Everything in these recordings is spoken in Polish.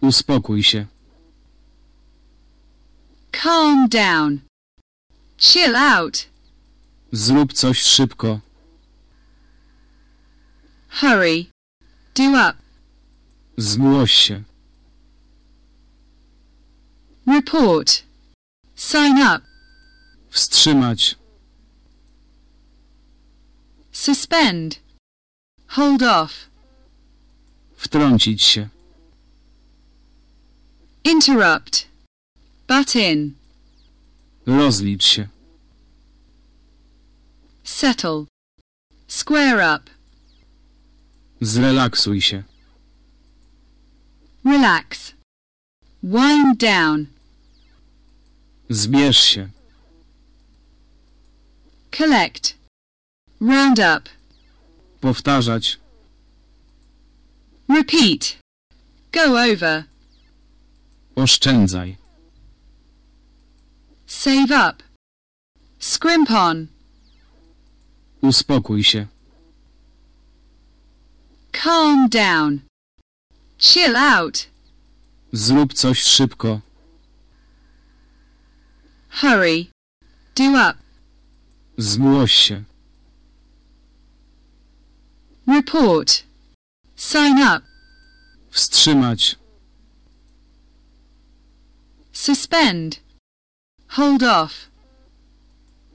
Uspokój się. Calm down. Chill out. Zrób coś szybko. Hurry. Do up. Zgłoś się. Report. Sign up. Wstrzymać. Suspend. Hold off. Wtrącić się. Interrupt. Butt in. Rozlicz się. Settle. Square up. Zrelaksuj się. Relax. Wind down. Zbierz się. Collect. Round up. Powtarzać. Repeat. Go over. Oszczędzaj. Save up. Scrimp on. Uspokój się. Calm down. Chill out. Zrób coś szybko. Hurry. Do up. Zgłoś się. Report. Sign up. Wstrzymać. Suspend. Hold off.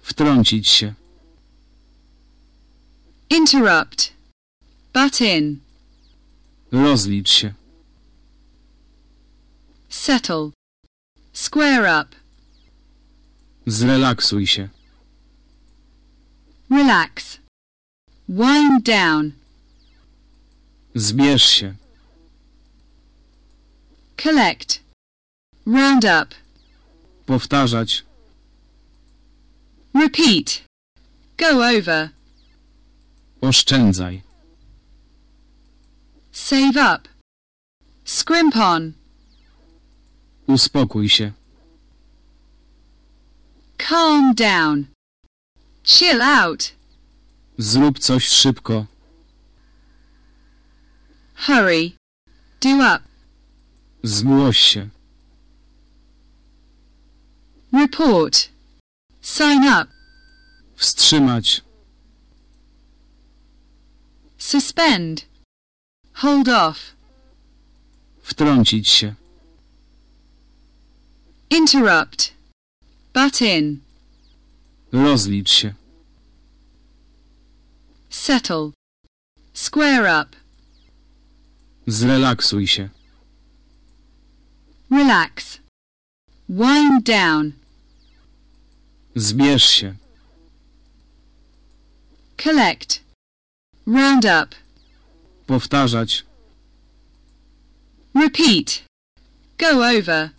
Wtrącić się. Interrupt. Butt in. Rozlicz się. Settle. Square up. Zrelaksuj się. Relax. Wind down. Zbierz się. Collect. Round up. Powtarzać. Repeat. Go over. Oszczędzaj. Save up. Scrimp on. Uspokój się. Calm down. Chill out. Zrób coś szybko. Hurry. Do up. Zgłoś się. Report. Sign up. Wstrzymać. Suspend. Hold off. Wtrącić się. Interrupt. Butt in. Rozlicz się. Settle. Square up. Zrelaksuj się. Relax. Wind down. Zbierz się. Collect. Round up. Powtarzać. Repeat. Go over.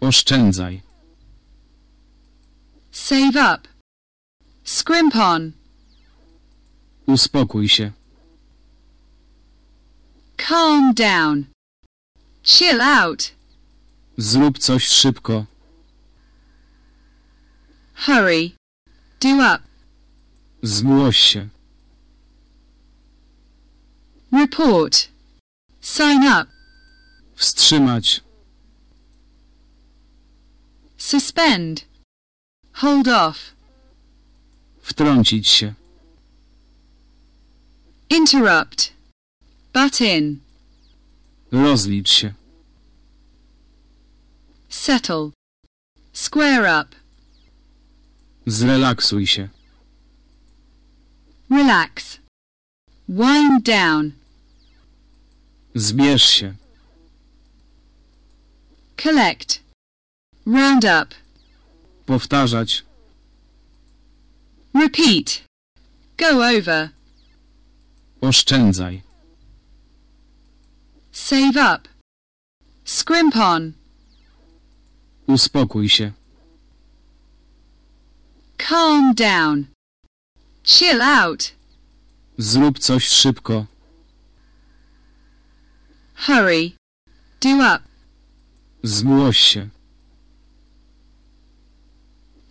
Oszczędzaj. Save up. Scrimp on. Uspokój się. Calm down. Chill out. Zrób coś szybko. Hurry. Do up. Zgłoś się. Report. Sign up. Wstrzymać. Suspend. Hold off. Wtrącić się. Calm down. Chill out. Zrób coś szybko. Hurry. Do up. Zgłoś się. Report. Sign up. Wstrzymać. Suspend. Hold off. Wtrącić się. Wtrącić się. Interrupt. Butt in. Rozlicz się. Settle. Square up. Zrelaksuj się. Relax. Wind down. Zbierz się. Collect. Round up. Powtarzać. Repeat. Go over. Oszczędzaj. Save up. Scrimp on. Uspokój się. Calm down. Chill out. Zrób coś szybko. Hurry. Do up. Zgłoś się.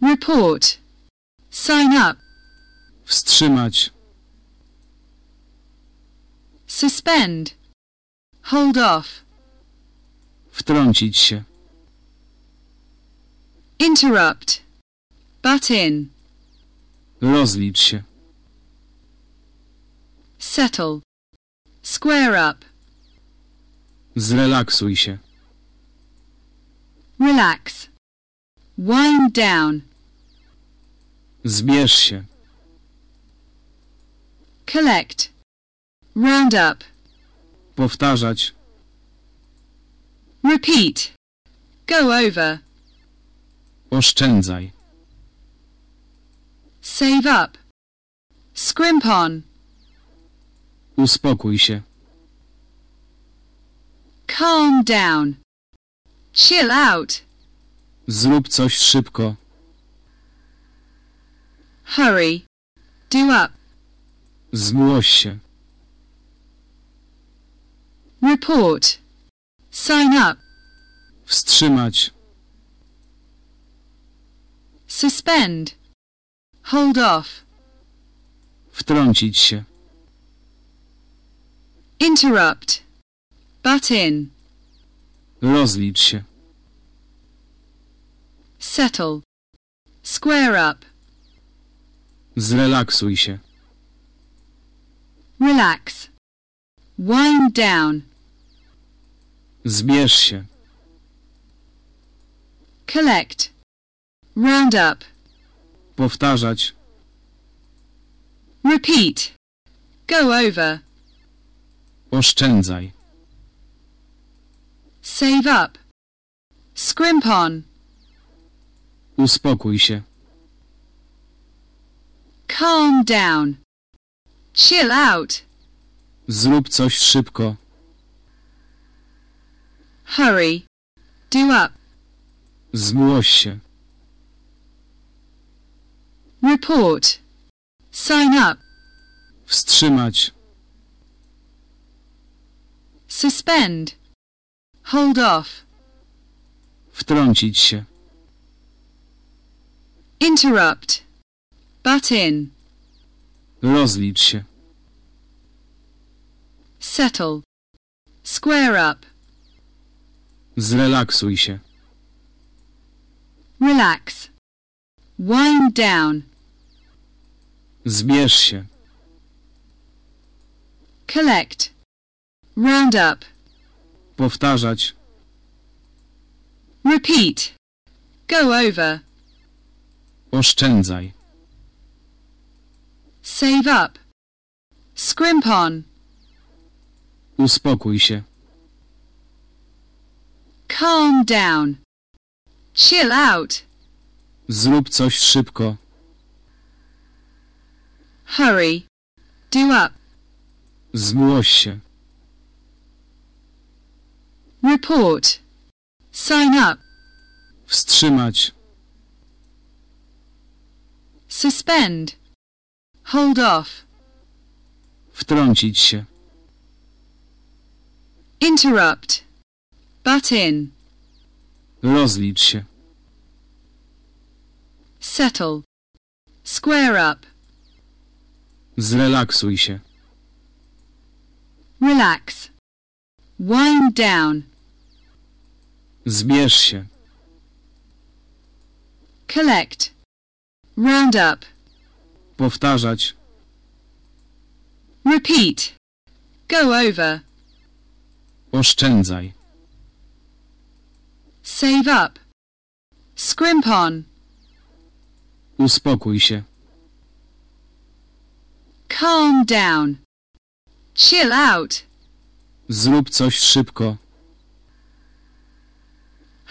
Report. Sign up. Wstrzymać. Suspend. Hold off. Wtrącić się. interrupt, butt in, Rozlicz się. settle, square up, Zrelaksuj się. relax, wind down, Zbierz się. collect, round up, Powtarzać. repeat, go over, Oszczędzaj. Save up, scrimp on, Uspokój się. calm down, chill out, Zrób coś szybko. hurry, do up, Zgłoś się. report, sign up, Wstrzymać. suspend, hold off, Wtrącić się. interrupt, butt in, Rozlicz się. settle, square up, Zrelaksuj się. relax, wind down, Zbierz się. collect, round up, Powtarzać. repeat, go over, Oszczędzaj. save up, scrimp on, Uspokój się. calm down, chill out, Zrób coś szybko. hurry, do up, Zgłoś się. Report, sign up, Wstrzymać. suspend, hold off, Wtrącić się. interrupt, butt in, Rozlicz się. settle, square up, Zrelaksuj się. relax, wind down, Zbierz się. collect, round up, Powtarzać. repeat, go over, Oszczędzaj. save up, scrimp on, Uspokój się. calm down, chill out, Zrób coś szybko. Hurry, do up, Zgłoś się. report, sign up, Wstrzymać. suspend, hold off, Wtrącić się. interrupt, butt in, Rozlicz się. settle, square up, Zrelaksuj się. relax, wind down, Zbierz się. collect, round up, Powtarzać. repeat, go over, Oszczędzaj. save up, scrimp on, Uspokój się. Calm down, chill out, Zrób coś szybko.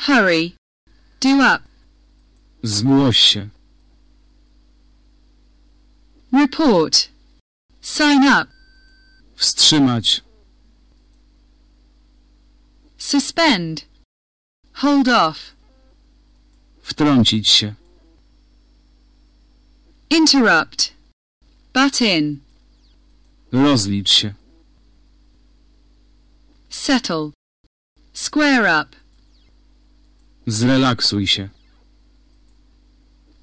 hurry, do up, Zgłoś się. report, sign up, Wstrzymać. suspend, hold off, Wtrącić się. interrupt, butt in, Rozlicz się. settle, square up, Zrelaksuj się.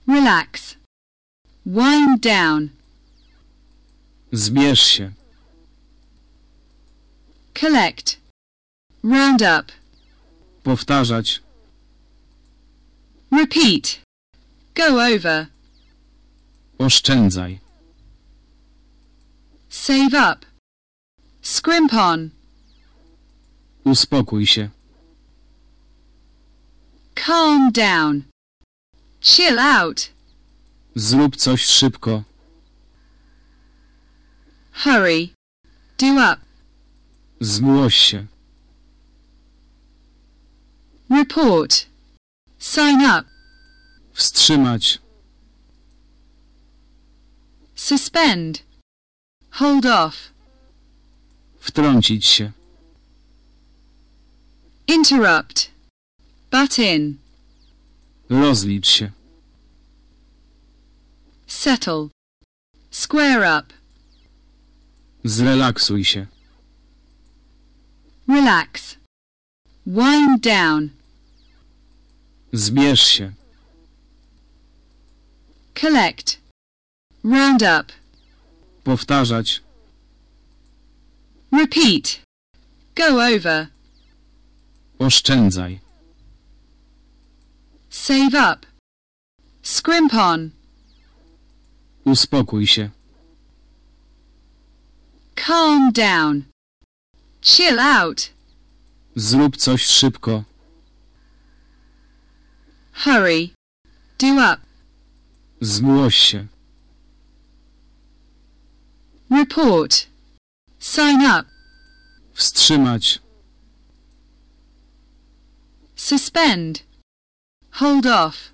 relax, wind down, Zbierz się. collect, round up, Powtarzać. Repeat. Go over. Oszczędzaj. Save up. Scrimp on. Uspokój się. Calm down. Chill out. Zrób coś szybko. Hurry. Do up. Zgłoś się. Report. Sign up. Wstrzymać. Suspend. Hold off. Wtrącić się. Interrupt. Butt in. Rozlicz się. Settle. Square up. Zrelaksuj się. Relax. Wind down. Zbierz się. Collect. Round up. Powtarzać. Repeat. Go over. Oszczędzaj. Save up. Scrimp on. Uspokój się. Calm down. Chill out. Zrób coś szybko. Hurry. Do up. Zgłoś się. Report. Sign up. Wstrzymać. Suspend. Hold off.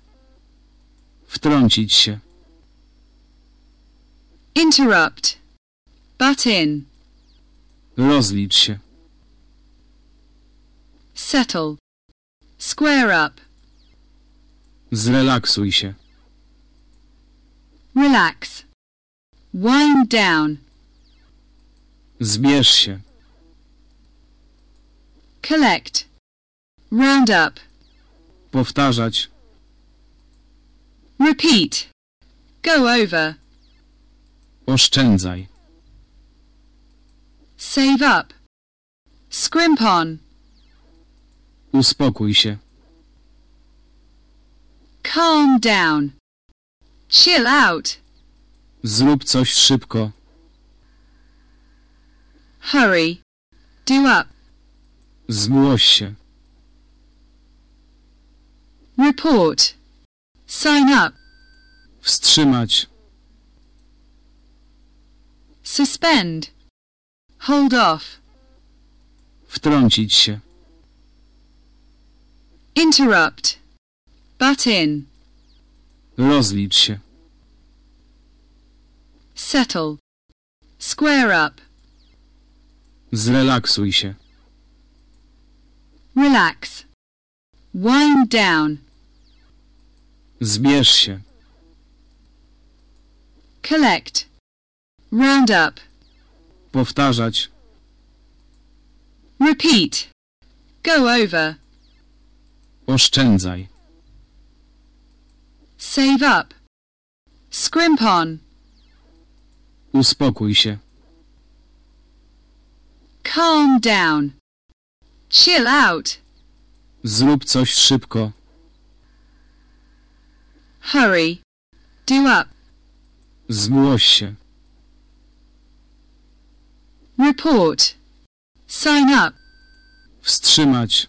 Wtrącić się. Interrupt. Butt in. Rozlicz się. Settle. Square up. Zrelaksuj się. Relax. Wind down. Zbierz się. Collect. Round up. Powtarzać. Repeat. Go over. Oszczędzaj. Save up. Scrimp on. Uspokój się. Calm down. Chill out. Zrób coś szybko. Hurry. Do up. Zgłoś się. Report. Sign up. Wstrzymać. Suspend. Hold off. Wtrącić się. Interrupt. Butt in. Rozlicz się. Settle. Square up. Zrelaksuj się. Relax. Wind down. Zbierz się. Collect. Round up. Powtarzać. Repeat. Go over. Oszczędzaj. Save up. Scrimp on. Uspokój się. Calm down. Chill out. Zrób coś szybko. Hurry. Do up. Zgłoś się. Report. Sign up. Wstrzymać.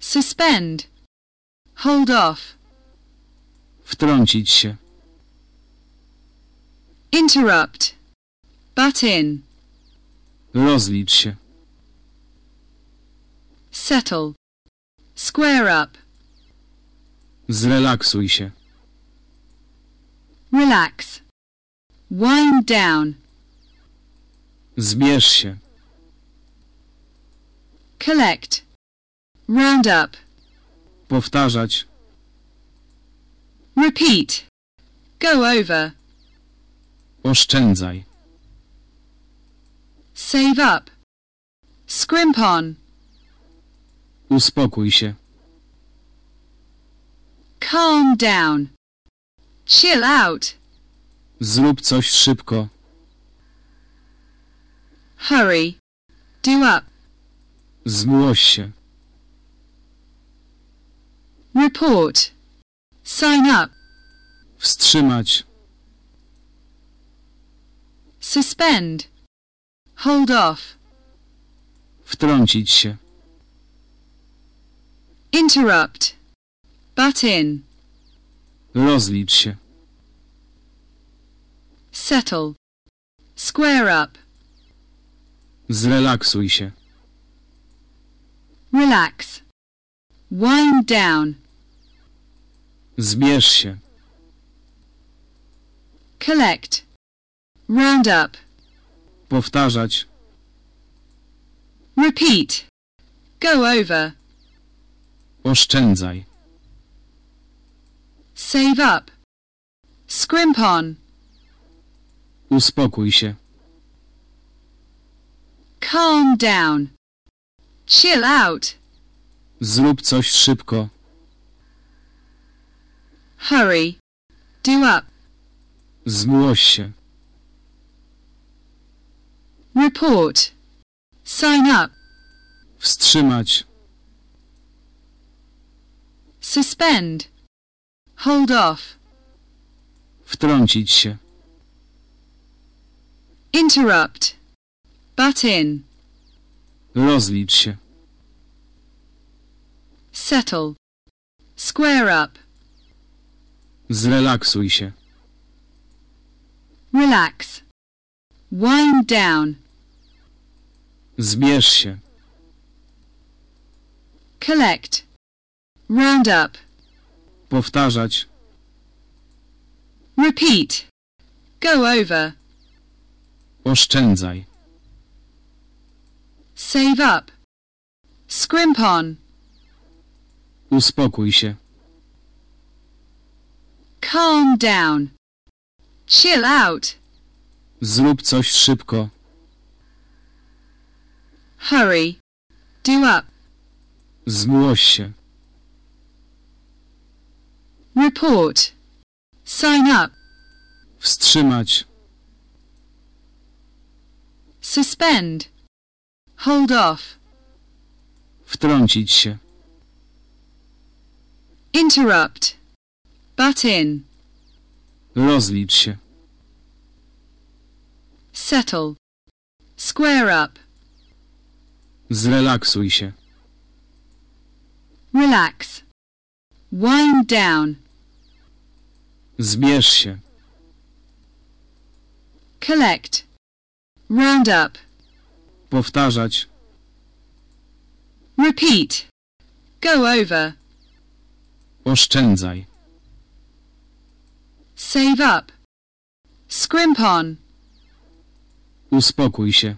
Suspend. Hold off. Wtrącić się. Interrupt. Butt in. Rozlicz się. Settle. Square up. Zrelaksuj się. Relax. Wind down. Zbierz się. Collect. Round up. Powtarzać. Repeat. Go over. Oszczędzaj. Save up. Scrimp on. Uspokój się. Calm down. Chill out. Zrób coś szybko. Hurry. Do up. Zgłoś się. report, sign up, Wstrzymać. Suspend, hold off, Wtrącić się. interrupt, butt in, Rozlicz się. settle, square up, Zrelaksuj się. relax, wind down, Zbierz się. collect, round up, Powtarzać. repeat, go over, Oszczędzaj. save up, scrimp on, Uspokój się. calm down, chill out, Zrób coś szybko. hurry, do up, Zgłoś się. Report, sign up, Wstrzymać. suspend, hold off, Wtrącić się. interrupt, butt in, Rozlicz się. settle, square up, Zrelaksuj się. relax, wind down, Zbierz się. collect, round up, Powtarzać. repeat, go over, Oszczędzaj. save up, scrimp on, Uspokój się. calm down, chill out, Zrób coś szybko. hurry, do up, Zgłoś się. report, sign up, Wstrzymać. suspend, hold off, Wtrącić się. interrupt, butt in, Rozlicz się. Settle, square up, Zrelaksuj się. relax, wind down, Zbierz się. collect, round up, Powtarzać. repeat, go over, Oszczędzaj. save up, scrimp on, Uspokój się.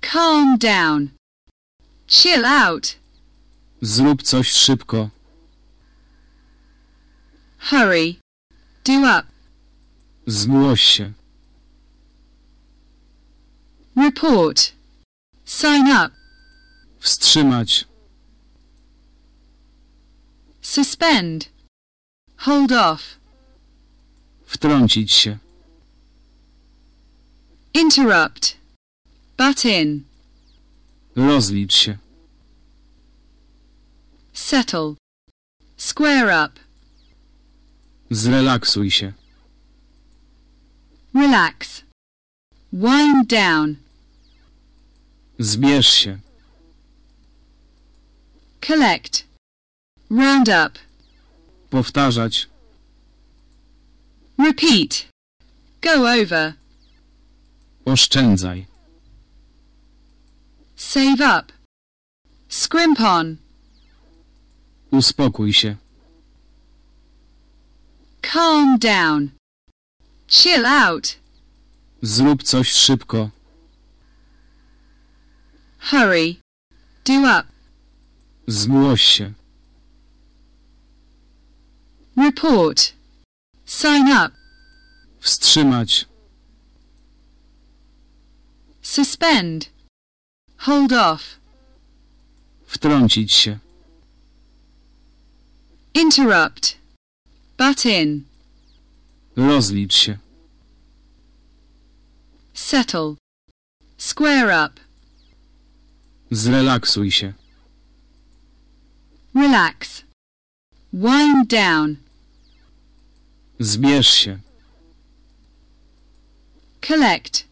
calm down, chill out, Zrób coś szybko. hurry, do up, Zgłoś się. report, sign up, Wstrzymać. suspend, hold off, Wtrącić się. Interrupt, butt in, Rozlicz się. settle, square up, Zrelaksuj się. relax, wind down, Zbierz się. collect, round up, Powtarzać. repeat, go over, Oszczędzaj. save up, scrimp on, Uspokój się. calm down, chill out, Zrób coś szybko. hurry, do up, Zgłoś się. report, sign up, Wstrzymać. Suspend, hold off, Wtrącić się. interrupt, butt in, Rozlicz się. settle, square up, Zrelaksuj się. Relax. Wind down. Zbierz się. Collect.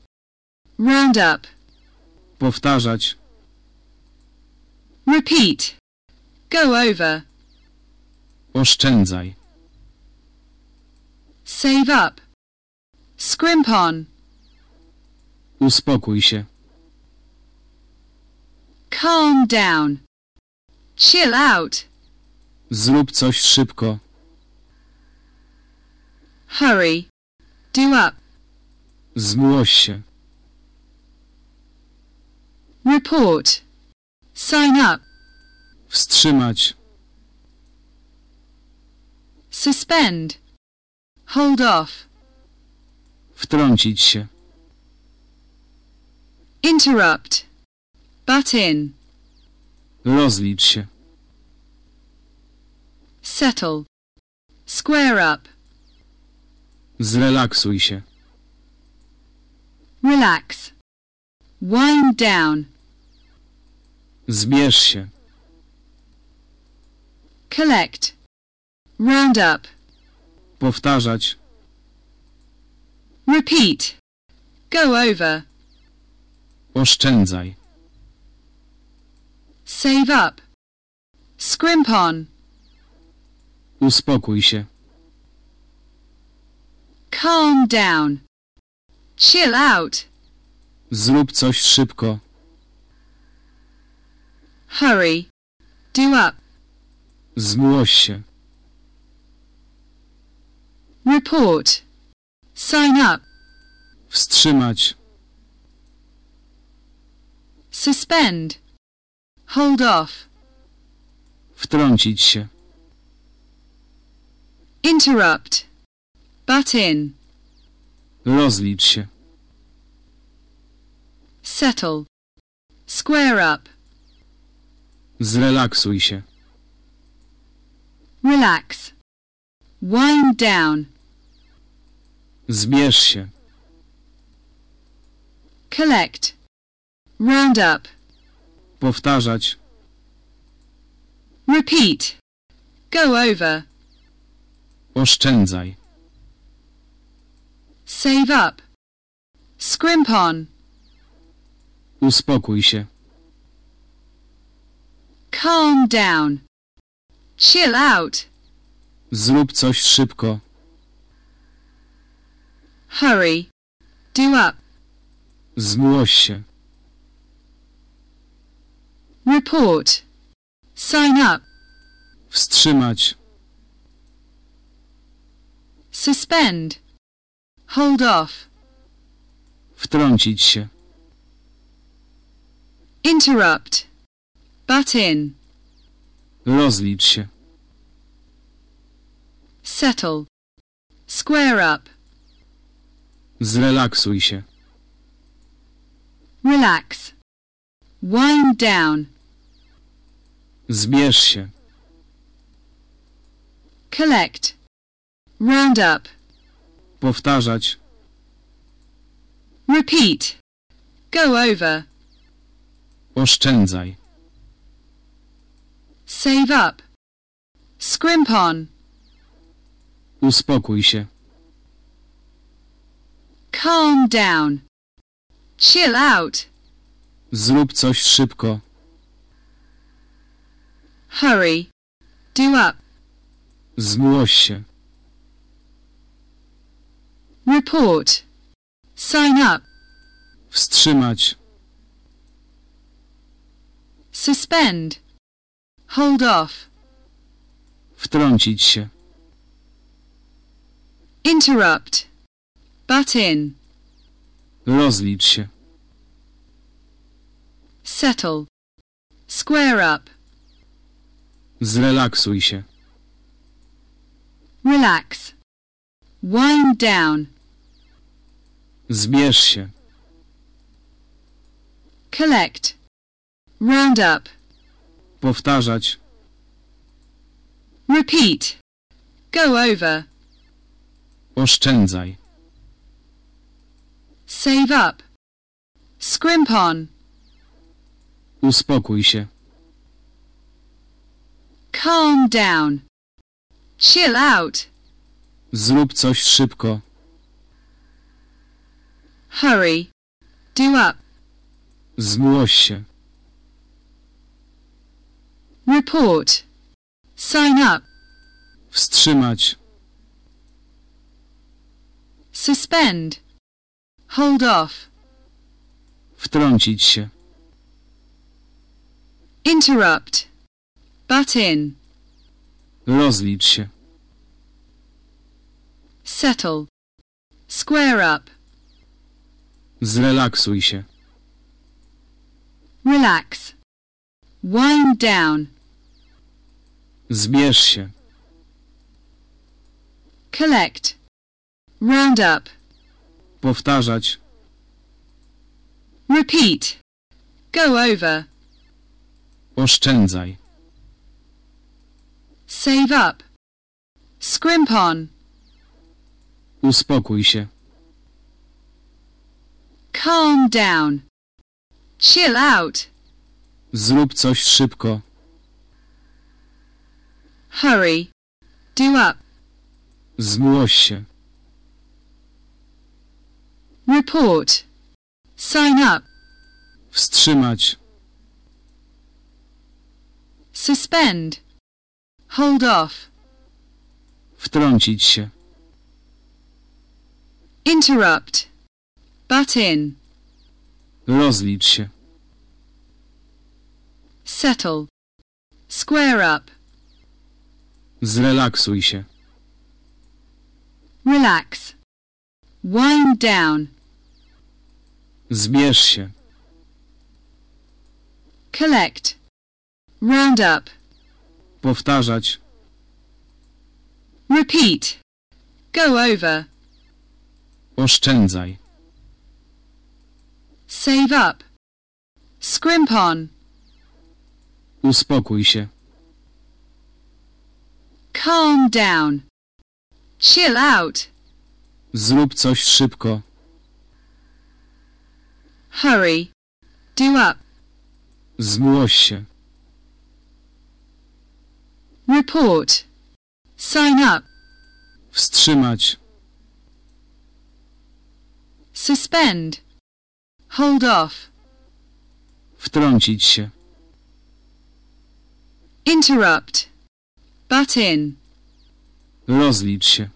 Round up. Powtarzać. Repeat. Go over. Oszczędzaj. Save up. Scrimp on. Uspokój się. Calm down. Chill out. Zrób coś szybko. Hurry. Do up. Zgłoś się. Report. Sign up. Wstrzymać. Suspend. Hold off. Wtrącić się. Interrupt. Butt in. Rozlicz się. Settle. Square up. Zrelaksuj się. Relax. Wind down. Zbierz się. Collect. Round up. Powtarzać. Repeat. Go over. Oszczędzaj. Save up. Scrimp on. Uspokój się. Calm down. Chill out. Zrób coś szybko. Hurry. Do up. Zgłoś się. Report. Sign up. Wstrzymać. Suspend. Hold off. Wtrącić się. Interrupt. Butt in. Rozlicz się. Settle. Square up. Zrelaksuj się. Relax. Wind down. Zbierz się. Collect. Round up. Powtarzać. Repeat. Go over. Oszczędzaj. Save up. Scrimp on. Uspokój się. Calm down. Chill out. Zrób coś szybko. Hurry. Do up. Zgłoś się. Report. Sign up. Wstrzymać. Suspend. Hold off. Wtrącić się. Interrupt. Butt in. Rozlicz się. Settle. Square up. Zrelaksuj się. Relax. Wind down. Zbierz się. Collect. Round up. Powtarzać. Repeat. Go over. Oszczędzaj. Save up. Scrimp on. Uspokój się. Calm down. Chill out. Zrób coś szybko. Hurry. Do up. Zgłoś się. Report. Sign up. Wstrzymać. Suspend. Hold off. Wtrącić się. Interrupt. Butt in. Rozlicz się. Settle. Square up. Zrelaksuj się. Relax. Wind down. Zbierz się. Collect. Round up. Powtarzać. Repeat. Go over. Oszczędzaj. Save up. Scrimp on. Uspokój się. Calm down. Chill out. Zrób coś szybko. Hurry. Do up. Zgłoś się. Report. Sign up. Wstrzymać. Suspend. Hold off. Wtrącić się. Interrupt. Butt in. Rozlicz się. Settle. Square up. Zrelaksuj się. Relax. Wind down. Zbierz się. Collect. Round up. Powtarzać. Repeat. Go over. Oszczędzaj. Save up. Scrimp on. Uspokój się. Calm down. Chill out. Zrób coś szybko. Hurry. Do up. Zgłoś się. Report. Sign up. Wstrzymać. Suspend. Hold off. Wtrącić się. Interrupt. Butt in. Rozlicz się. Settle. Square up. Zrelaksuj się. Relax. Wind down. Zbierz się. Collect. Round up. Powtarzać. Repeat. Go over. Oszczędzaj. Save up. Scrimp on. Uspokój się. Calm down. Chill out. Zrób coś szybko. Hurry. Do up. Zgłoś się. Report. Sign up. Wstrzymać. Suspend. Hold off. Wtrącić się. Interrupt. Butt in. Rozlicz się.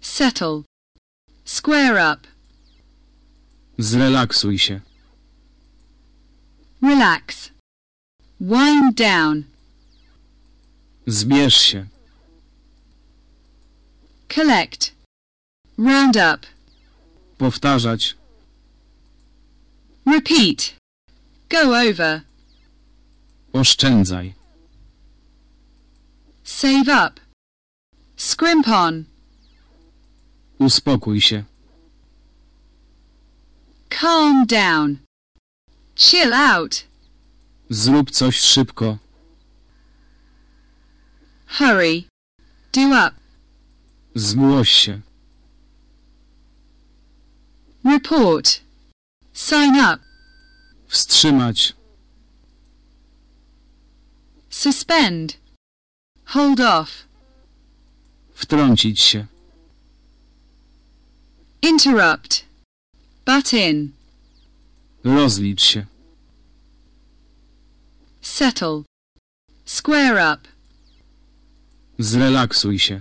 Settle. Square up. Zrelaksuj się. Relax. Wind down. Zbierz się. Collect. Round up. Powtarzać. Repeat. Go over. Oszczędzaj. Save up. Scrimp on. Uspokój się. Calm down. Chill out. Zrób coś szybko. Hurry. Do up. Zgłoś się. Report. Sign up. Wstrzymać. Suspend. Hold off. Wtrącić się. Interrupt. Butt in. Rozlicz się. Settle. Square up. Zrelaksuj się.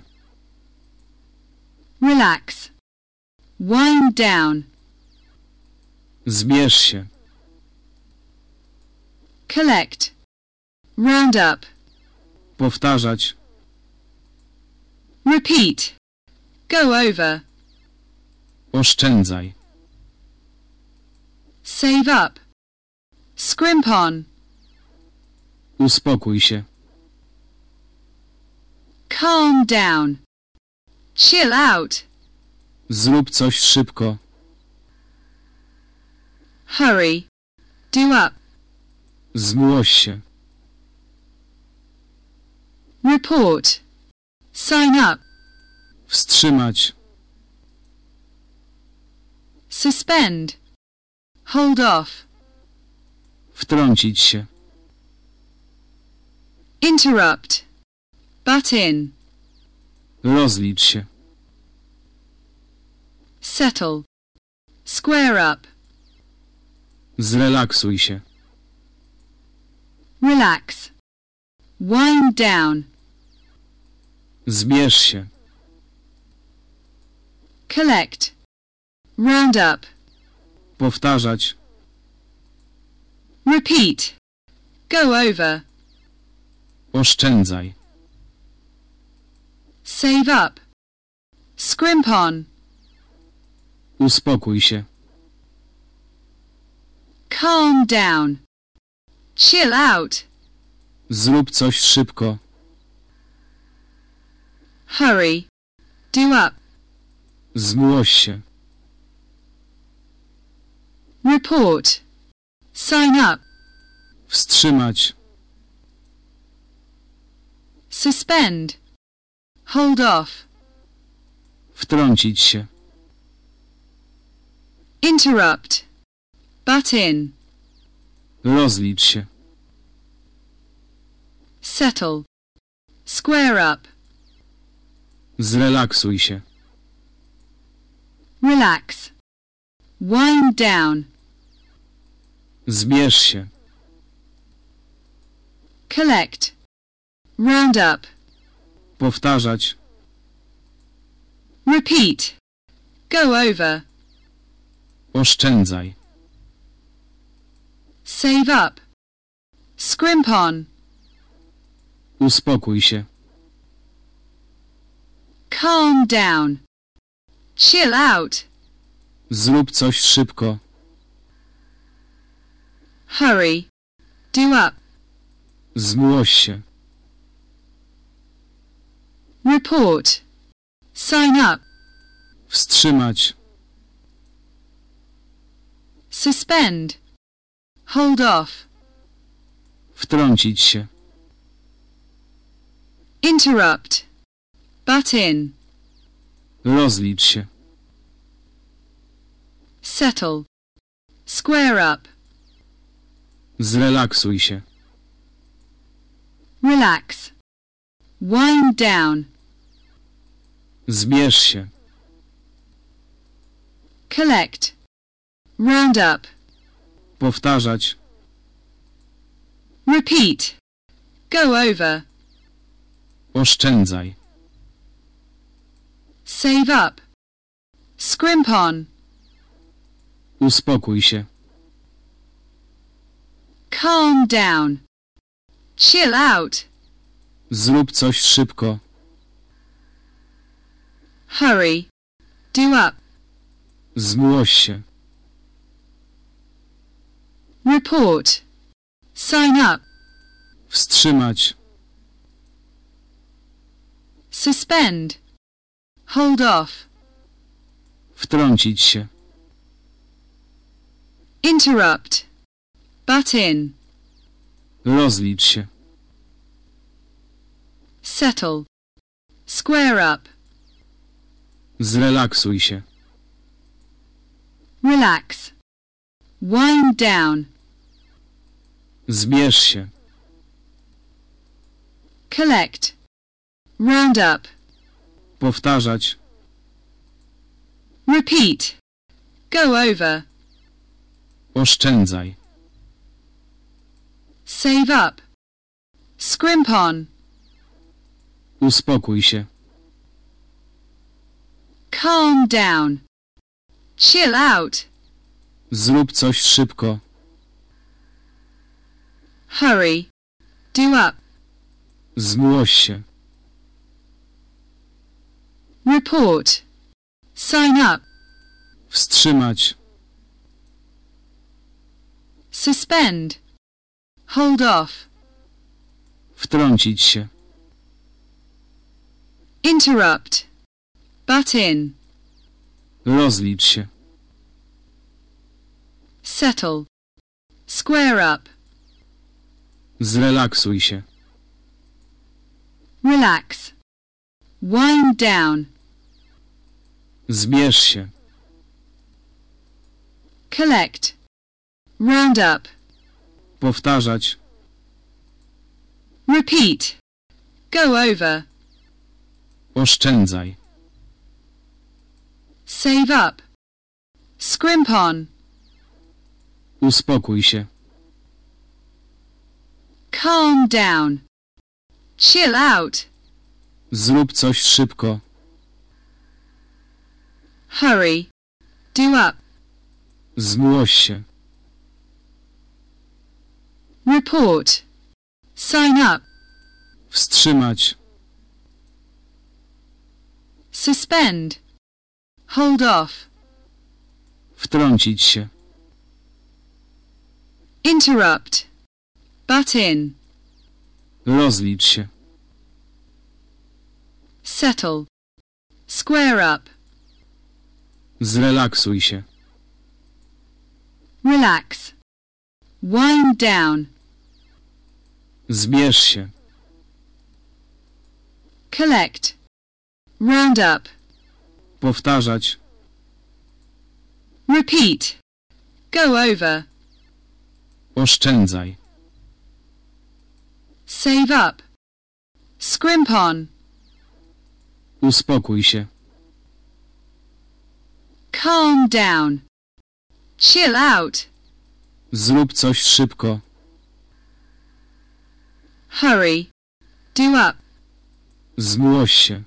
Relax. Wind down. Zbierz się. Collect. Round up. Powtarzać. Repeat. Go over. Oszczędzaj. Save up. Scrimp on. Uspokój się. Calm down. Chill out. Zrób coś szybko. Hurry. Do up. Zgłoś się. Report. Sign up. Wstrzymać. Suspend. Hold off. Wtrącić się. interrupt, butt in, Rozlicz się. settle, square up, Zrelaksuj się. relax, wind down, Zbierz się. collect, round up, Powtarzać. repeat, go over, Oszczędzaj. save up, scrimp on, Uspokój się. calm down, chill out, Zrób coś szybko. Hurry, do up, Zgłoś się. report, sign up, Wstrzymać. suspend, hold off, Wtrącić się. interrupt, butt in, Rozlicz się. settle, square up, Zrelaksuj się. relax, wind down, Zbierz się. collect, round up, Powtarzać. repeat, go over, Oszczędzaj. save up, scrimp on, Uspokój się. Calm down, chill out, Zrób coś szybko. hurry, do up, Zgłoś się. report, sign up, Wstrzymać. suspend, hold off, Wtrącić się. interrupt, butt in, Rozlicz się. settle, square up, Zrelaksuj się. relax, wind down, Zbierz się. collect, round up, Powtarzać. repeat, go over, Oszczędzaj. Save up, scrimp on, Uspokój się. calm down, chill out, Zrób coś szybko. hurry, do up, Zgłoś się. report, sign up, Wstrzymać. suspend, hold off, Wtrącić się. interrupt, butt in, Rozlicz się. settle, square up, Zrelaksuj się. relax, wind down, Zbierz się. collect, round up, Powtarzać. repeat, go over, Oszczędzaj. save up, scrimp on, Uspokój się. calm down, chill out, Zrób coś szybko. hurry, do up, Zgłoś się. Report, sign up, Wstrzymać. suspend, hold off, Wtrącić się. interrupt, butt in, Rozlicz się. settle, square up, Zrelaksuj się. relax, wind down, Zbierz się. collect, round up, Powtarzać. Repeat. Go over. Oszczędzaj. Save up. Scrimp on. Uspokój się. Calm down. Chill out. Zrób coś szybko. Hurry. Do up. Zgłoś się. Report. Sign up. Wstrzymać. Suspend. Hold off. Wtrącić się. Interrupt. Butt in. Rozlicz się. Settle. Square up. Zrelaksuj się. Relax. Wind down. Zbierz się. Collect. Round up. Powtarzać. Repeat. Go over. Oszczędzaj. Save up. Scrimp on. Uspokój się. Calm down. Chill out. Zrób coś szybko. Hurry. Do up. Zgłoś się.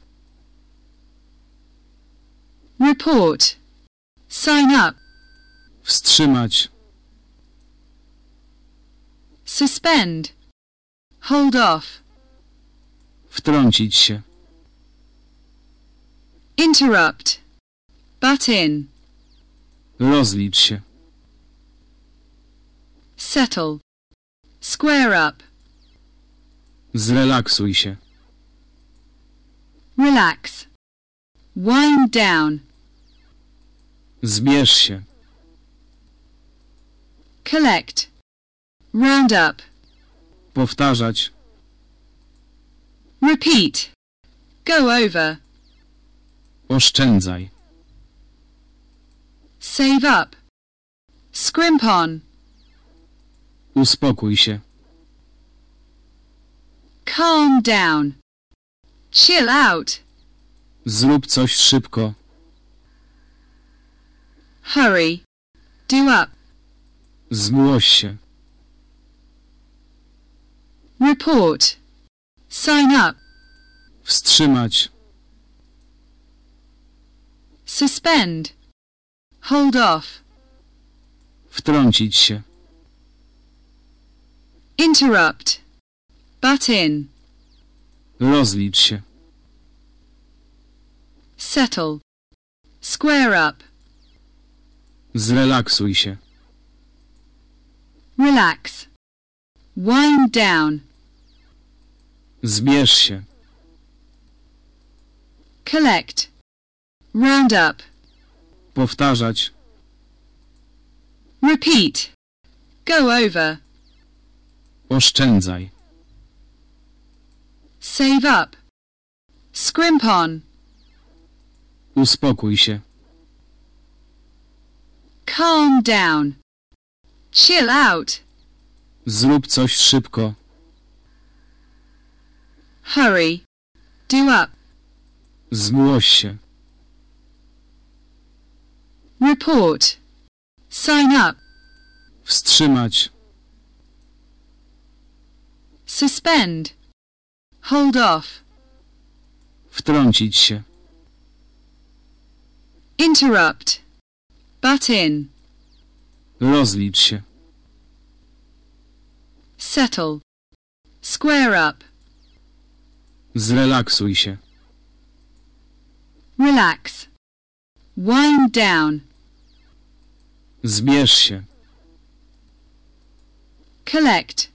Report. Sign up. Wstrzymać. Suspend. Hold off. Wtrącić się. Interrupt. Butt in. Rozlicz się. Settle. Square up. Zrelaksuj się. Relax. Wind down. Zbierz się. Collect. Round up. Powtarzać. Repeat. Go over. Oszczędzaj. Save up. Scrimp on. Uspokój się. Calm down. Chill out. Zrób coś szybko. Hurry. Do up. Zgłoś się. Report. Sign up. Wstrzymać. Suspend. Hold off. Wtrącić się. Interrupt. Butt in. Rozlicz się. Settle. Square up. Zrelaksuj się. Relax. Wind down. Zbierz się. Collect. Round up. Powtarzać. Repeat. Go over. Oszczędzaj. Save up. Scrimp on. Uspokój się. Calm down. Chill out. Zrób coś szybko. Hurry. Do up. Zgłoś się. Report. Sign up. Wstrzymać. Suspend. Hold off. Wtrącić się. Interrupt. Butt in. Rozlicz się. Settle. Square up. Zrelaksuj się. Relax. Wind down. Zbierz się. Collect.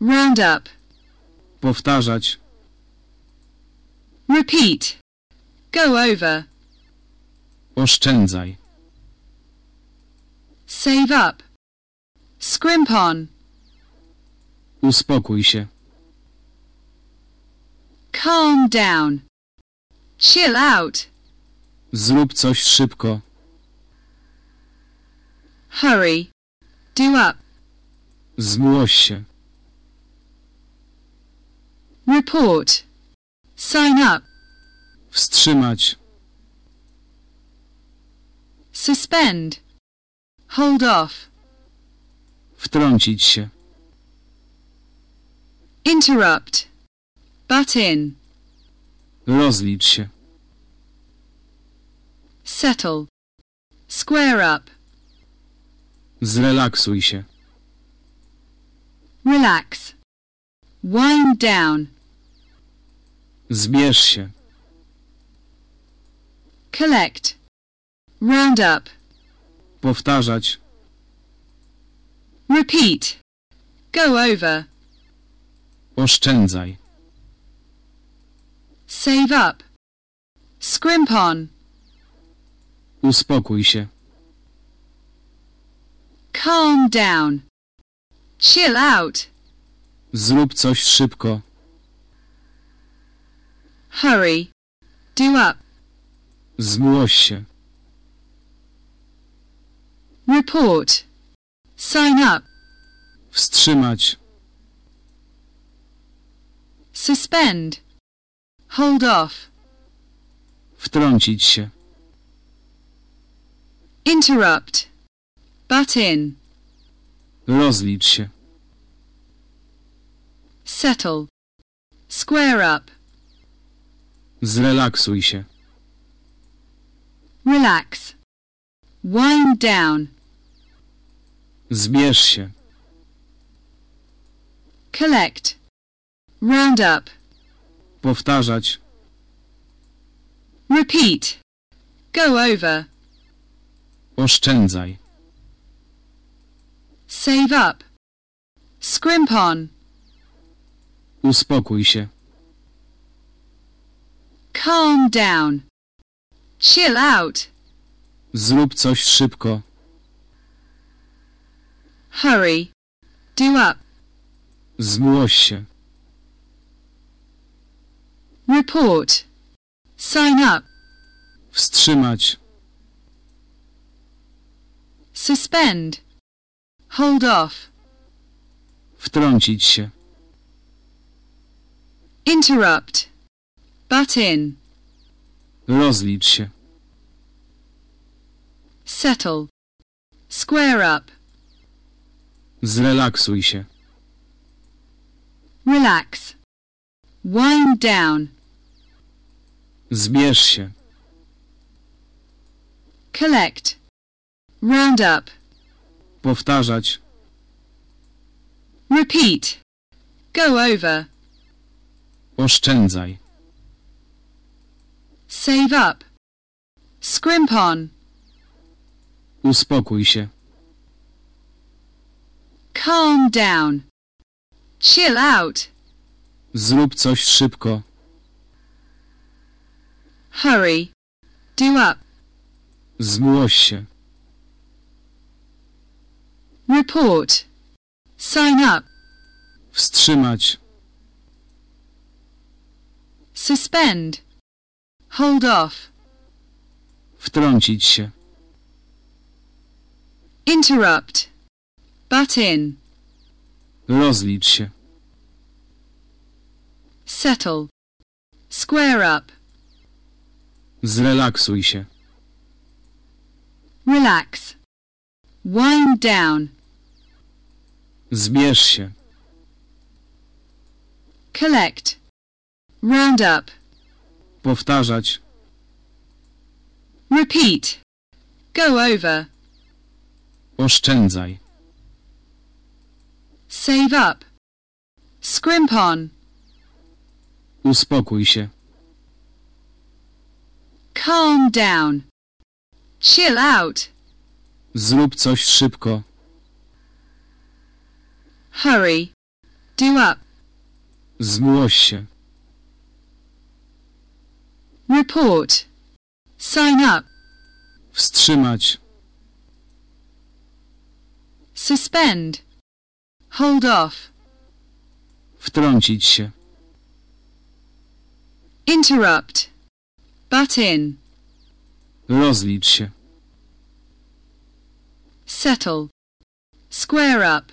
Round up. Powtarzać. Repeat. Go over. Oszczędzaj. Save up. Scrimp on. Uspokój się. Calm down. Chill out. Zrób coś szybko. Hurry. Do up. Zgłoś się. report, sign up, Wstrzymać. suspend, hold off, Wtrącić się. interrupt, butt in, Rozlicz się. Settle, square up, Zrelaksuj się. relax, wind down, Zbierz się. collect, round up, Powtarzać. repeat, go over, Oszczędzaj. save up, scrimp on, Uspokój się. calm down, chill out, Zrób coś szybko. hurry, do up, Zgłoś się. report, sign up, Wstrzymać. suspend, hold off, Wtrącić się. Interrupt, butt in, Rozlicz się. settle, square up, Zrelaksuj się. relax, wind down, Zbierz się. collect, round up, Powtarzać. repeat, go over, Oszczędzaj. save up, scrimp on, Uspokój się. calm down, chill out, Zrób coś szybko. hurry, do up, Zgłoś się. report, sign up, Wstrzymać. Suspend, hold off, Wtrącić się. interrupt, butt in, Rozlicz się. settle, square up, Zrelaksuj się. relax, wind down, Zbierz się. collect, round up, Powtarzać. repeat, go over, Oszczędzaj. save up, scrimp on, Uspokój się. calm down, chill out, Zrób coś szybko. hurry, do up, Zgłoś się. Report, sign up, Wstrzymać. suspend, hold off, Wtrącić się. interrupt, butt in, Rozlicz się. settle, square up, Zrelaksuj się. relax, wind down, Zbierz się. collect, round up, Powtarzać. repeat, go over, Oszczędzaj. save up, scrimp on, Uspokój się. calm down, chill out, Zrób coś szybko. Hurry, do up, Zgłoś się. report, sign up, Wstrzymać. suspend, hold off, Wtrącić się. interrupt, butt in, Rozlicz się. settle, square up,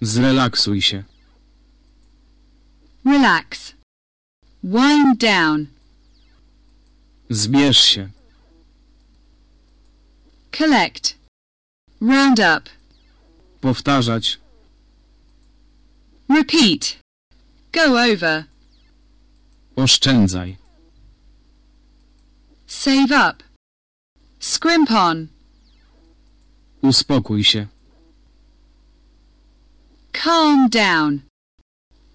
Zrelaksuj się. Relax. Wind down. Zbierz się. Collect. Round up. Powtarzać. Repeat. Go over. Oszczędzaj. Save up. Scrimp on. Uspokój się. Calm down.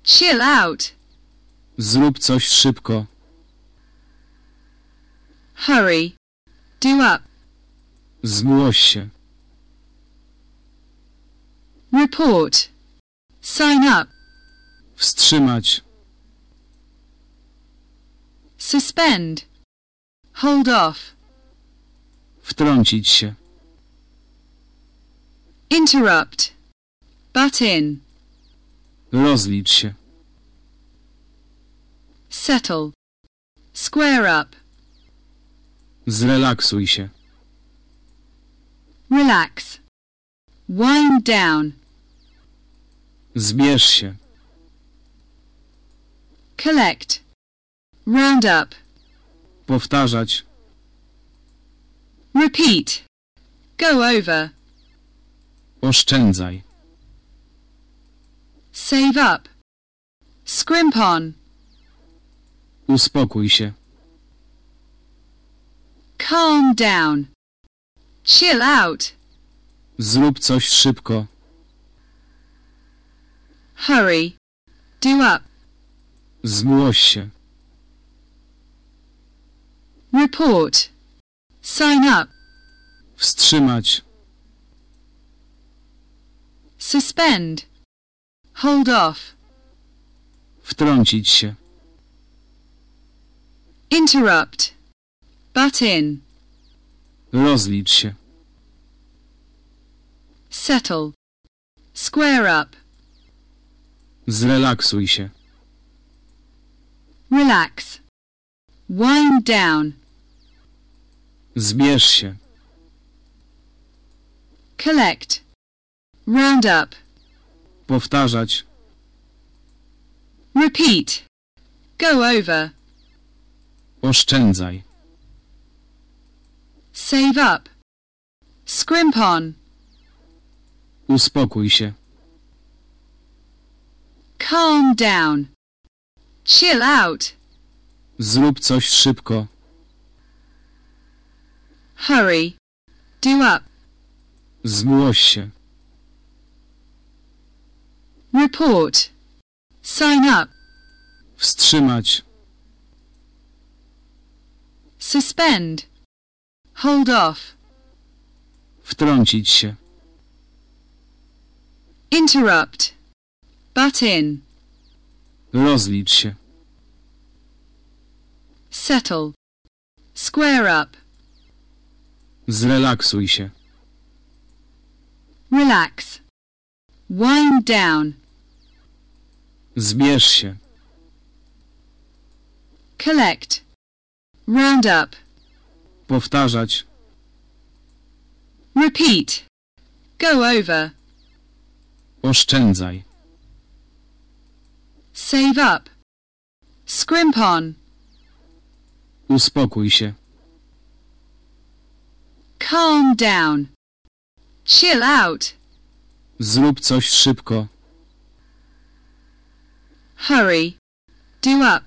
Chill out. Zrób coś szybko. Hurry. Do up. Zgłoś się. Report. Sign up. Wstrzymać. Suspend. Hold off. Wtrącić się. Interrupt. Butt in. Rozlicz się. Settle. Square up. Zrelaksuj się. Relax. Wind down. Zbierz się. Collect. Round up. Powtarzać. Repeat. Go over. Oszczędzaj. Save up. Scrimp on. Uspokój się. Calm down. Chill out. Zrób coś szybko. Hurry. Do up. Zgłoś się. Report. Sign up. Wstrzymać. Suspend. Hold off. Wtrącić się. Interrupt. Butt in. Rozlicz się. Settle. Square up. Zrelaksuj się. Relax. Wind down. Zbierz się. Collect. Round up. Powtarzać. Repeat. Go over. Oszczędzaj. Save up. Scrimp on. Uspokój się. Calm down. Chill out. Zrób coś szybko. Hurry. Do up. Zgłoś się. Report. Sign up. Wstrzymać. Suspend. Hold off. Wtrącić się. Interrupt. Butt in. Rozlicz się. Settle. Square up. Zrelaksuj się. Relax. Wind down. Zbierz się. Collect. Round up. Powtarzać. Repeat. Go over. Oszczędzaj. Save up. Scrimp on. Uspokój się. Calm down. Chill out. Zrób coś szybko. Hurry. Do up.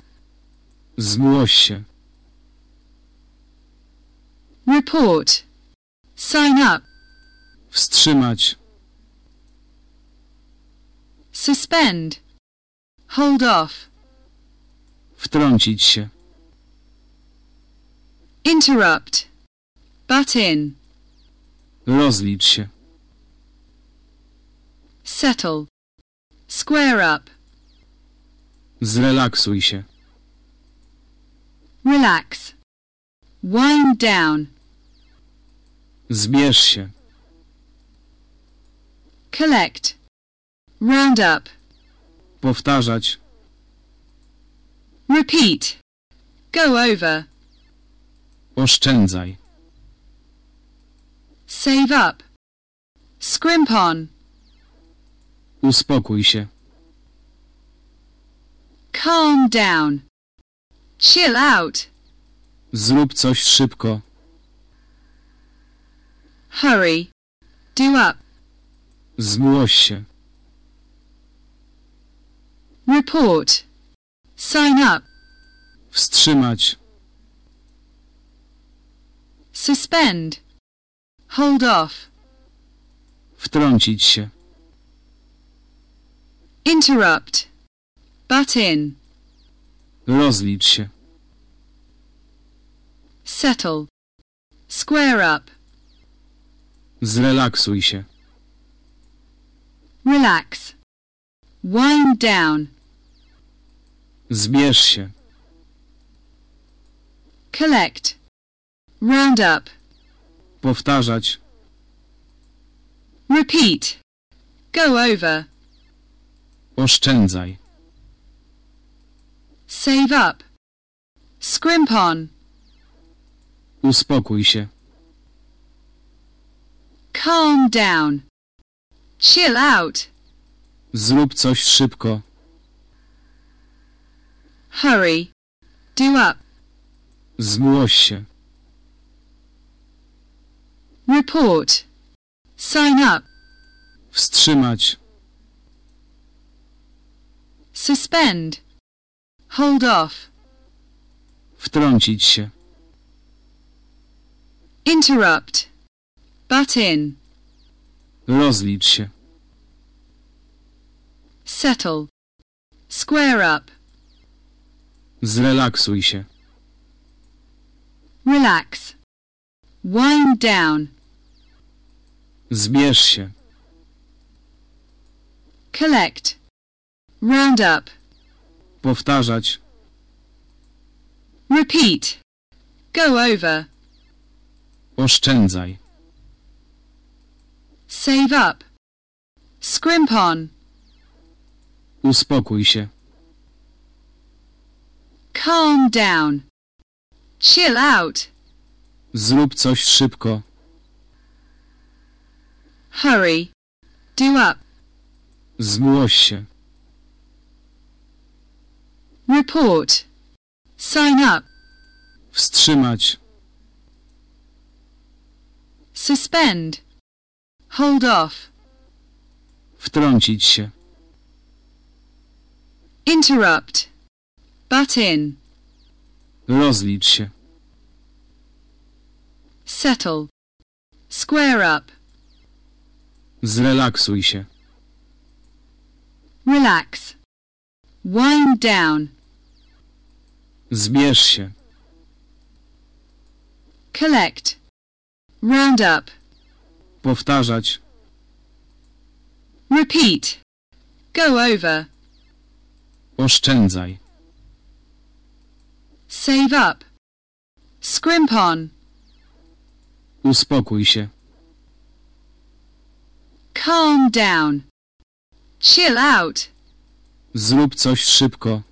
Zgłoś się. Report. Sign up. Wstrzymać. Suspend. Hold off. Wtrącić się. Interrupt. Butt in. Rozlicz się. Settle. Square up. Zrelaksuj się. Relax. Wind down. Zbierz się. Collect. Round up. Powtarzać. Repeat. Go over. Oszczędzaj. Save up. Scrimp on. Uspokój się. Calm down. Chill out. Zrób coś szybko. Hurry. Do up. Zgłoś się. Report. Sign up. Wstrzymać. Suspend. Hold off. Wtrącić się. Interrupt. Butt in. Rozlicz się. Settle. Square up. Zrelaksuj się. Relax. Wind down. Zbierz się. Collect. Round up. Powtarzać. Repeat. Go over. Oszczędzaj. Save up. Scrimp on. Uspokój się. Calm down. Chill out. Zrób coś szybko. Hurry. Do up. Zgłoś się. Report. Sign up. Wstrzymać. Suspend. Hold off. Wtrącić się. Interrupt. Butt in. Rozlicz się. Settle. Square up. Zrelaksuj się. Relax. Wind down. Zbierz się. Collect. Round up. Powtarzać. Repeat. Go over. Oszczędzaj. Save up. Scrimp on. Uspokój się. Calm down. Chill out. Zrób coś szybko. Hurry. Do up. Zgłoś się. Report. Sign up. Wstrzymać. Suspend. Hold off. Wtrącić się. Interrupt. Butt in. Rozlicz się. Settle. Square up. Zrelaksuj się. Relax. Wind down. Zbierz się. Collect. Round up. Powtarzać. Repeat. Go over. Oszczędzaj. Save up. Scrimp on. Uspokój się. Calm down. Chill out. Zrób coś szybko.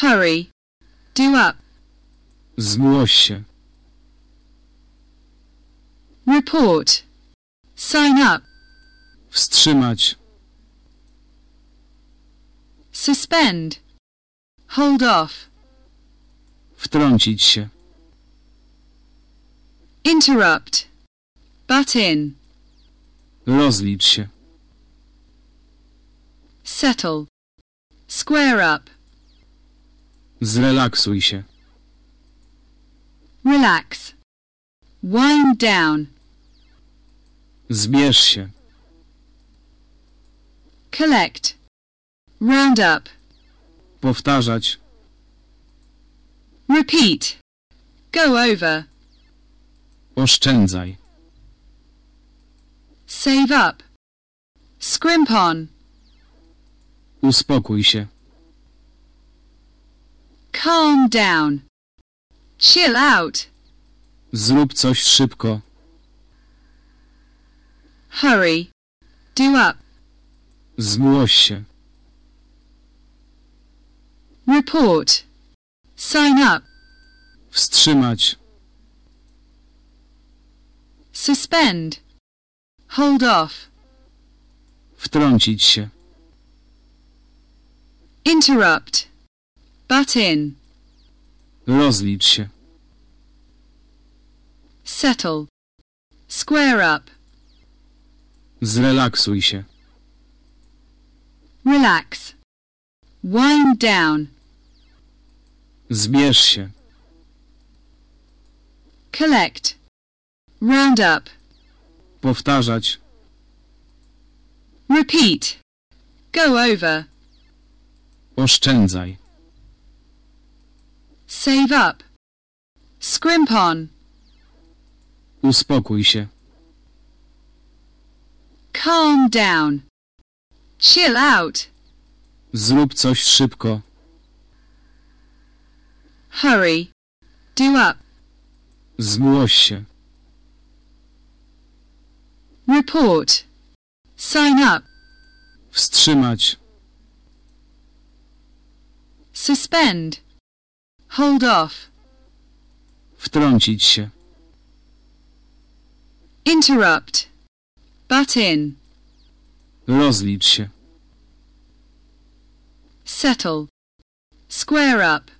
Hurry. Do up. Zgłoś się. Report. Sign up. Wstrzymać. Suspend. Hold off. Wtrącić się. Interrupt. Butt in. Rozlicz się. Settle. Square up. Zrelaksuj się. Relax. Wind down. Zbierz się. Collect. Round up. Powtarzać. Repeat. Go over. Oszczędzaj. Save up. Scrimp on. Uspokój się. Calm down. Chill out. Zrób coś szybko. Hurry. Do up. Zgłoś się. Report. Sign up. Wstrzymać. Suspend. Hold off. Wtrącić się. interrupt, butt in, Rozlicz się. settle, square up, Zrelaksuj się. relax, wind down, Zbierz się. collect, round up, Powtarzać. repeat, go over, Oszczędzaj. Save up, scrimp on, Uspokój się. calm down, chill out, Zrób coś szybko. hurry, do up, Zgłoś się. report, sign up, Wstrzymać. suspend, hold off, Wtrącić się. interrupt, butt in, Rozlicz się. settle, square up,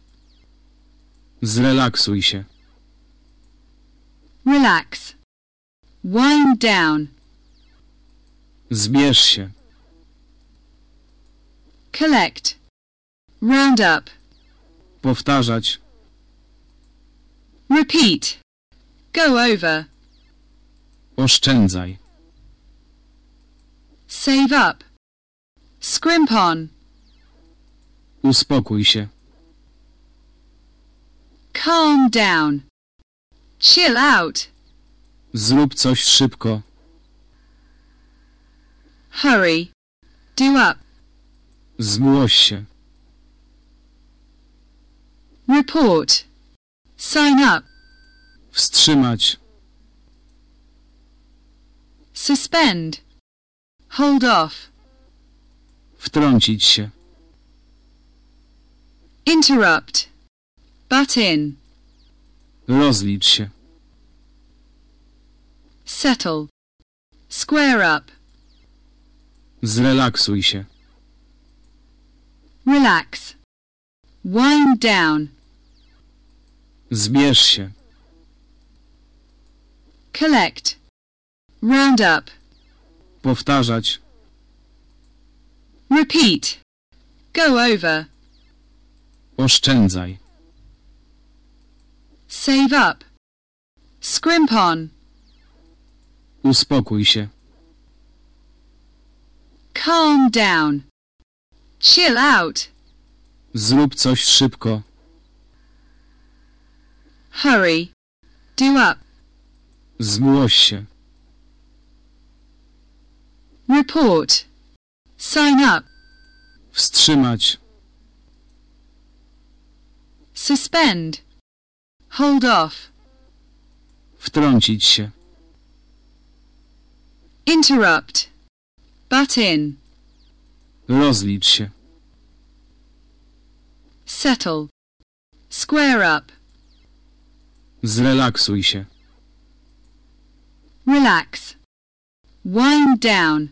Zrelaksuj się. relax, wind down, Zbierz się. collect, round up, Powtarzać. repeat, go over, Oszczędzaj. save up, scrimp on, Uspokój się. calm down, chill out, Zrób coś szybko. hurry, do up, Zgłoś się. Report, sign up, Wstrzymać. suspend, hold off, Wtrącić się. interrupt, butt in, Rozlicz się. settle, square up, Zrelaksuj się. relax, wind down, Zbierz się. collect, round up, Powtarzać. repeat, go over, Oszczędzaj. save up, scrimp on, Uspokój się. calm down, chill out, Zrób coś szybko. Hurry, do up, Zgłoś się. report, sign up, Wstrzymać. suspend, hold off, Wtrącić się. interrupt, butt in, Rozlicz się. settle, square up, Zrelaksuj się. relax, wind down,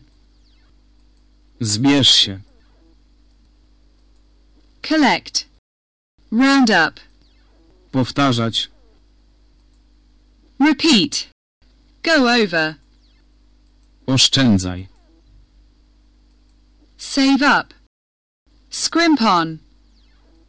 Zbierz się. collect, round up, Powtarzać. repeat, go over, Oszczędzaj. save up, scrimp on,